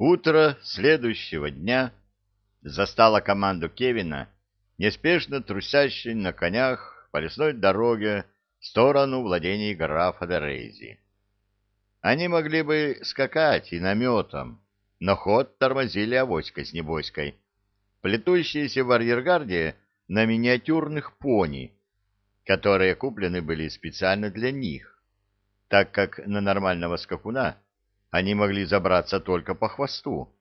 Утро следующего дня застало команду Кевина, неспешно трусящей на конях по лесной дороге в сторону владений графа Дерейзи. Они могли бы скакать и наметом, но ход тормозили авоська с небоськой, плетущиеся в арьергарде на миниатюрных пони, которые куплены были специально для них, так как на нормального скакуна они могли забраться только по хвосту,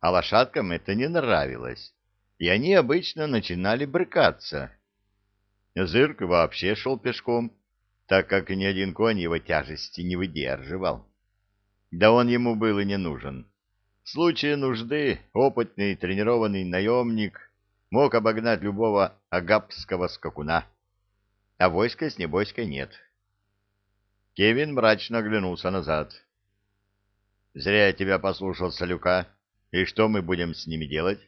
а лошадкам это не нравилось, и они обычно начинали брыкаться. Зырк вообще шел пешком, так как ни один конь его тяжести не выдерживал. Да он ему был и не нужен. В случае нужды опытный тренированный наемник мог обогнать любого агапского скакуна, а войска с небойской нет. Кевин мрачно оглянулся назад. Зря я тебя послушался, Люка. И что мы будем с ними делать?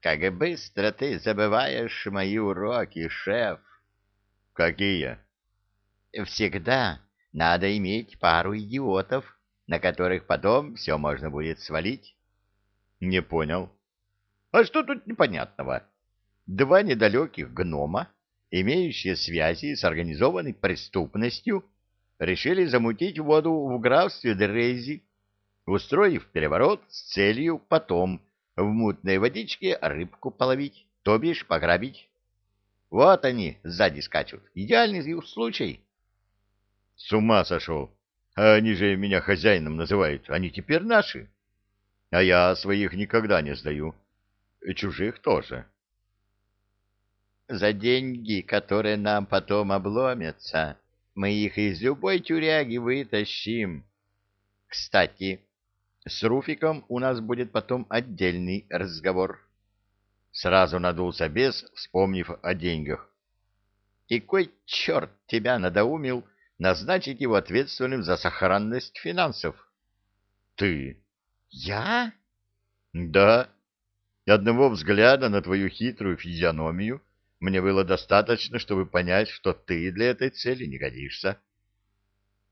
Как быстро ты забываешь мои уроки, шеф. Какие? Всегда надо иметь пару идиотов, на которых потом все можно будет свалить. Не понял. А что тут непонятного? Два недалеких гнома, имеющие связи с организованной преступностью, решили замутить воду в графстве Дрейзи, устроив переворот с целью потом в мутной водичке рыбку половить, то бишь пограбить. Вот они сзади скачут. Идеальный случай. С ума сошел. А они же меня хозяином называют. Они теперь наши. А я своих никогда не сдаю. И чужих тоже. За деньги, которые нам потом обломятся, мы их из любой тюряги вытащим. Кстати, с Руфиком у нас будет потом отдельный разговор. Сразу надулся бес, вспомнив о деньгах. И кой черт тебя надоумил назначить его ответственным за сохранность финансов? Ты. Я? Да. Одного взгляда на твою хитрую физиономию мне было достаточно, чтобы понять, что ты для этой цели не годишься.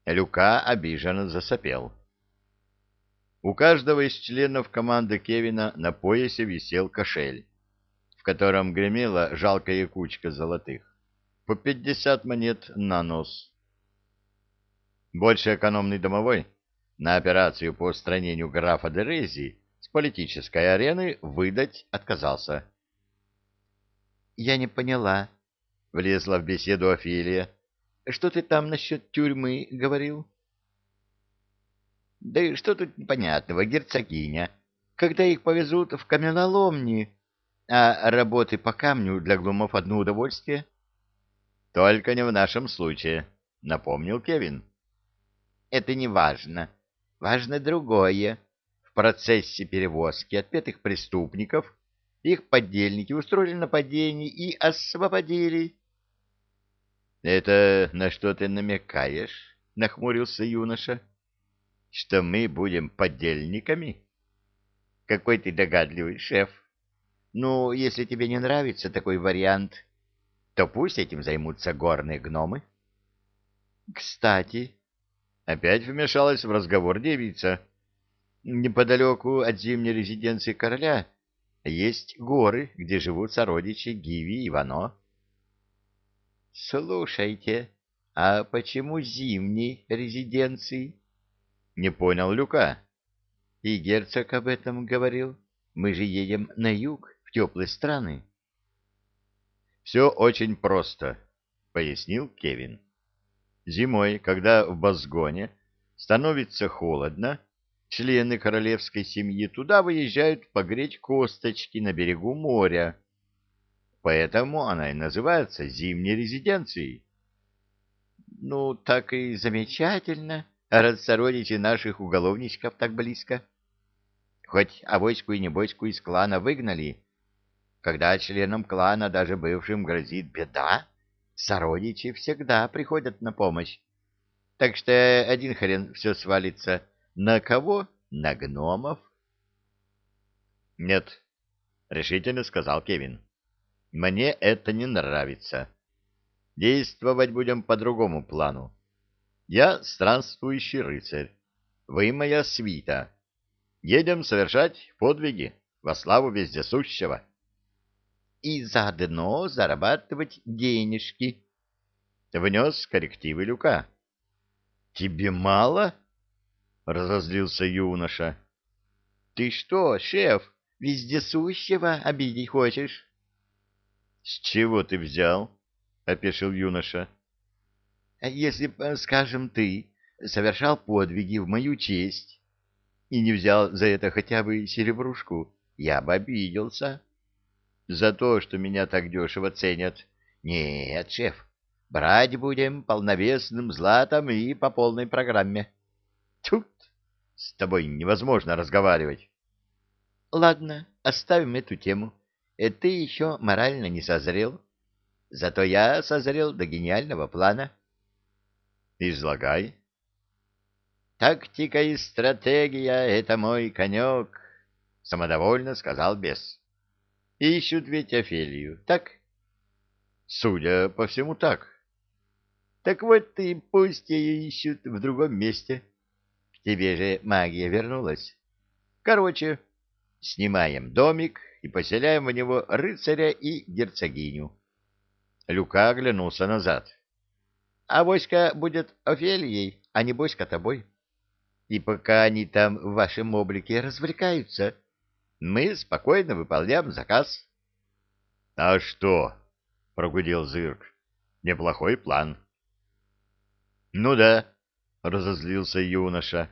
Люка обиженно засопел. У каждого из членов команды Кевина на поясе висел кошель, в котором гремела жалкая кучка золотых. По пятьдесят монет на нос. Больше экономный домовой на операцию по устранению графа Дерези с политической арены выдать отказался. Я не поняла, — влезла в беседу Офелия. — Что ты там насчет тюрьмы говорил? — Да и что тут непонятного, герцогиня? Когда их повезут в каменоломни, а работы по камню для глумов одно удовольствие? — Только не в нашем случае, — напомнил Кевин. — Это не важно. Важно другое. В процессе перевозки отпетых преступников их подельники устроили нападение и освободили. — Это на что ты намекаешь? — нахмурился юноша. — Что мы будем подельниками? — Какой ты догадливый, шеф. Ну, если тебе не нравится такой вариант, то пусть этим займутся горные гномы. — Кстати, опять вмешалась в разговор девица. Неподалеку от зимней резиденции короля есть горы, где живут сородичи Гиви и Вано. — Слушайте, а почему зимней резиденции? — не понял Люка. — И герцог об этом говорил. Мы же едем на юг, в теплые страны. — Все очень просто, — пояснил Кевин. Зимой, когда в Базгоне становится холодно, члены королевской семьи туда выезжают погреть косточки на берегу моря. Поэтому она и называется зимней резиденцией. Ну, так и замечательно, раз сородичи наших уголовничков так близко. Хоть авоську и небоську из клана выгнали, когда членам клана, даже бывшим, грозит беда, сородичи всегда приходят на помощь. Так что один хрен все свалится — на кого? На гномов? Нет, решительно сказал Кевин. Мне это не нравится. Действовать будем по другому плану. Я странствующий рыцарь. Вы моя свита. Едем совершать подвиги во славу вездесущего. И заодно зарабатывать денежки. Внес коррективы Люка. Тебе мало? Разозлился юноша. Ты что, шеф, вездесущего обидеть хочешь? С чего ты взял? Опешил юноша. Если, скажем, ты совершал подвиги в мою честь и не взял за это хотя бы серебрушку, я бы обиделся. За то, что меня так дешево ценят. Нет, шеф, брать будем полновесным златом и по полной программе. Тут с тобой невозможно разговаривать. Ладно, оставим эту тему. И ты еще морально не созрел. Зато я созрел до гениального плана. Излагай. Тактика и стратегия — это мой конек, — самодовольно сказал бес. Ищут ведь Офелию, так? Судя по всему, так. Так вот и пусть ее ищут в другом месте. Тебе же магия вернулась. Короче, снимаем домик и поселяем в него рыцаря и герцогиню. Люка оглянулся назад. — А Боська будет Офелией, а не Боська тобой. И пока они там в вашем облике развлекаются, мы спокойно выполняем заказ. — А что? — прогудел Зырк. — Неплохой план. — Ну да, — разозлился юноша.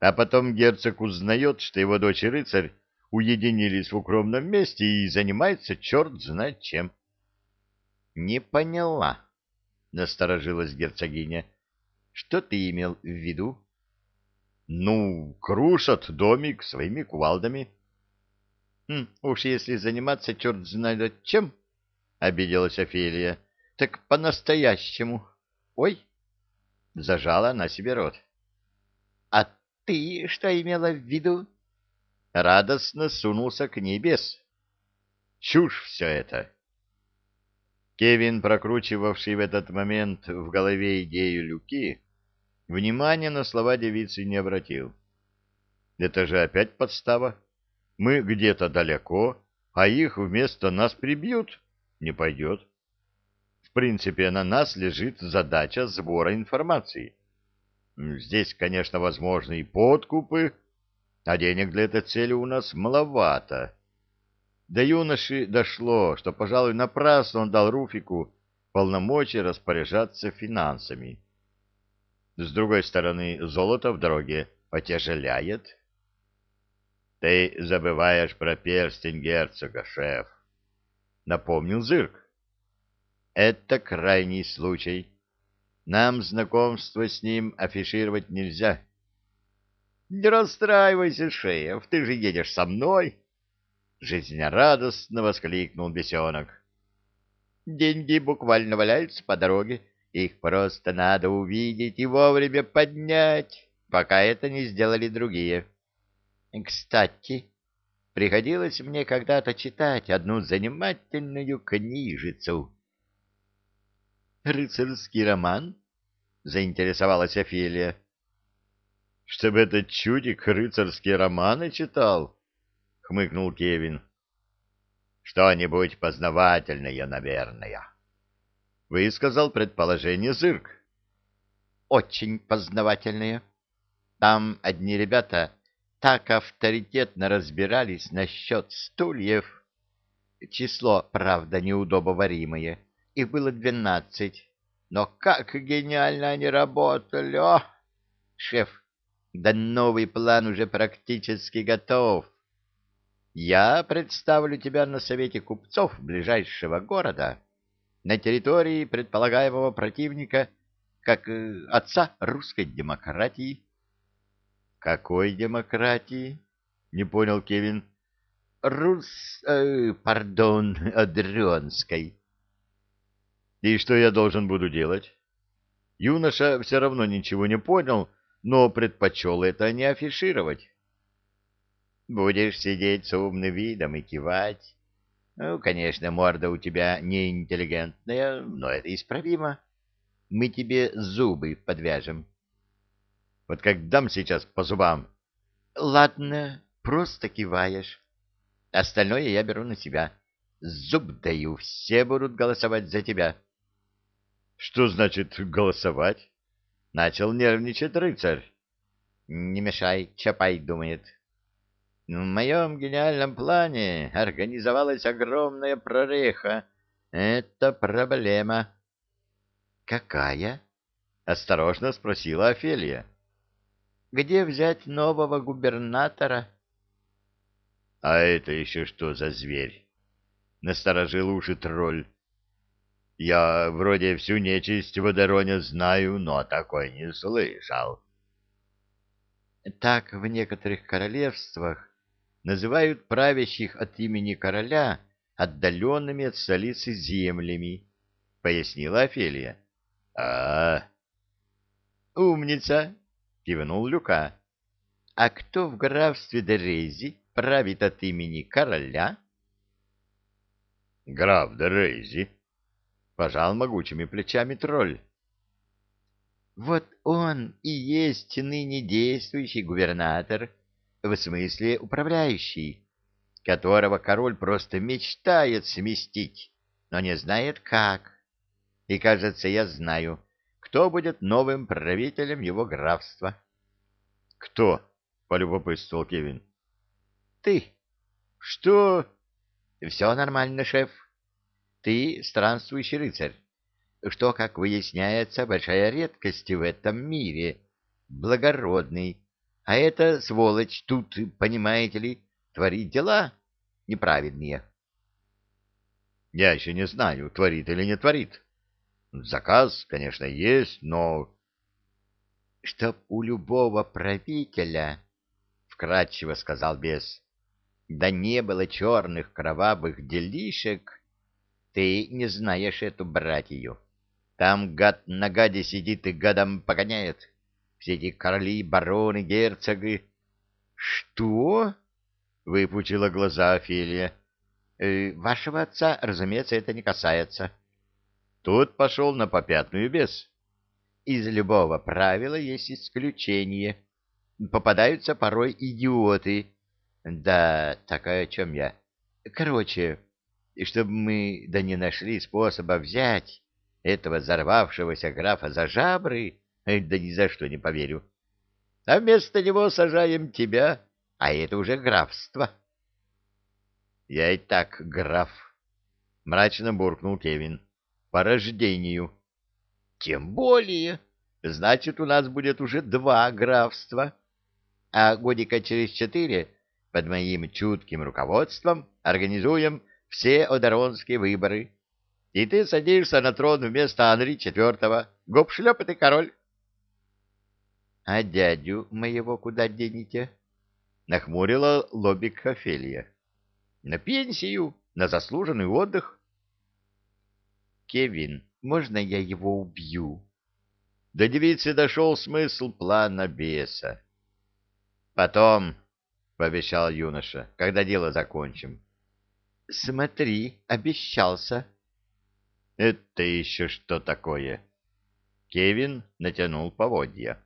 А потом герцог узнает, что его дочь и рыцарь уединились в укромном месте и занимается черт знает чем. — Не поняла, — насторожилась герцогиня. — Что ты имел в виду? — Ну, крушат домик своими кувалдами. — Хм, Уж если заниматься черт знает чем, — обиделась Офелия, — так по-настоящему. Ой! — зажала она себе рот. — ты что имела в виду? Радостно сунулся к ней бес. — Чушь все это! Кевин, прокручивавший в этот момент в голове идею люки, внимания на слова девицы не обратил. Это же опять подстава. Мы где-то далеко, а их вместо нас прибьют. Не пойдет. В принципе, на нас лежит задача сбора информации. Здесь, конечно, возможны и подкупы, а денег для этой цели у нас маловато. До юноши дошло, что, пожалуй, напрасно он дал Руфику полномочия распоряжаться финансами. С другой стороны, золото в дороге потяжеляет. Ты забываешь про перстень герцога, шеф, — напомнил Зырк. Это крайний случай. Нам знакомство с ним афишировать нельзя. — Не расстраивайся, шеф, ты же едешь со мной. — Жизнерадостно воскликнул бесенок. Деньги буквально валяются по дороге. Их просто надо увидеть и вовремя поднять, пока это не сделали другие. Кстати, приходилось мне когда-то читать одну занимательную книжицу. «Рыцарский роман?» — заинтересовалась Офелия. «Чтобы этот чудик рыцарские романы читал?» — хмыкнул Кевин. «Что-нибудь познавательное, наверное», — высказал предположение Зырк. «Очень познавательное. Там одни ребята так авторитетно разбирались насчет стульев. Число, правда, неудобоваримое. Их было двенадцать. Но как гениально они работали! О! Шеф, да новый план уже практически готов. Я представлю тебя на совете купцов ближайшего города на территории предполагаемого противника как э, отца русской демократии. Какой демократии? Не понял Кевин. Рус... Э, пардон, Адрионской. И что я должен буду делать? Юноша все равно ничего не понял, но предпочел это не афишировать. Будешь сидеть с умным видом и кивать. Ну, конечно, морда у тебя неинтеллигентная, но это исправимо. Мы тебе зубы подвяжем. Вот как дам сейчас по зубам. Ладно, просто киваешь. Остальное я беру на себя. Зуб даю, все будут голосовать за тебя. Что значит голосовать? Начал нервничать рыцарь. Не мешай, Чапай думает. В моем гениальном плане организовалась огромная прореха. Это проблема. Какая? Осторожно спросила Офелия. Где взять нового губернатора? А это еще что за зверь? Насторожил уши тролль. Я вроде всю нечисть в Адероне знаю, но такой не слышал. Так в некоторых королевствах называют правящих от имени короля отдаленными от столицы землями, — пояснила Офелия. — А, умница, — кивнул Люка. — А кто в графстве Дерези правит от имени короля? — Граф Дерези, — пожал могучими плечами тролль. Вот он и есть ныне действующий губернатор, в смысле управляющий, которого король просто мечтает сместить, но не знает как. И, кажется, я знаю, кто будет новым правителем его графства. — Кто? — полюбопытствовал Кевин. — Ты. — Что? — Все нормально, шеф. Ты странствующий рыцарь что, как выясняется, большая редкость в этом мире, благородный, а эта сволочь тут, понимаете ли, творит дела неправедные. Я еще не знаю, творит или не творит. Заказ, конечно, есть, но... — Чтоб у любого правителя, — вкратчиво сказал бес, — да не было черных кровавых делишек, ты не знаешь эту братью. Там гад на гаде сидит и гадом погоняет. Все эти короли, бароны, герцоги. — Что? — выпучила глаза Офелия. «Э, — Вашего отца, разумеется, это не касается. Тут пошел на попятную бес. Из любого правила есть исключение. Попадаются порой идиоты. Да, так о чем я? Короче, чтобы мы да не нашли способа взять этого взорвавшегося графа за жабры, да ни за что не поверю. А вместо него сажаем тебя, а это уже графство. — Я и так граф, — мрачно буркнул Кевин, — по рождению. — Тем более, значит, у нас будет уже два графства. А годика через четыре под моим чутким руководством организуем все одаронские выборы и ты садишься на трон вместо Анри Четвертого. Гоп-шлеп, ты король. — А дядю моего куда денете? — нахмурила лобик Офелия. — На пенсию, на заслуженный отдых. — Кевин, можно я его убью? До девицы дошел смысл плана беса. — Потом, — пообещал юноша, — когда дело закончим. — Смотри, обещался. — это еще что такое? Кевин натянул поводья.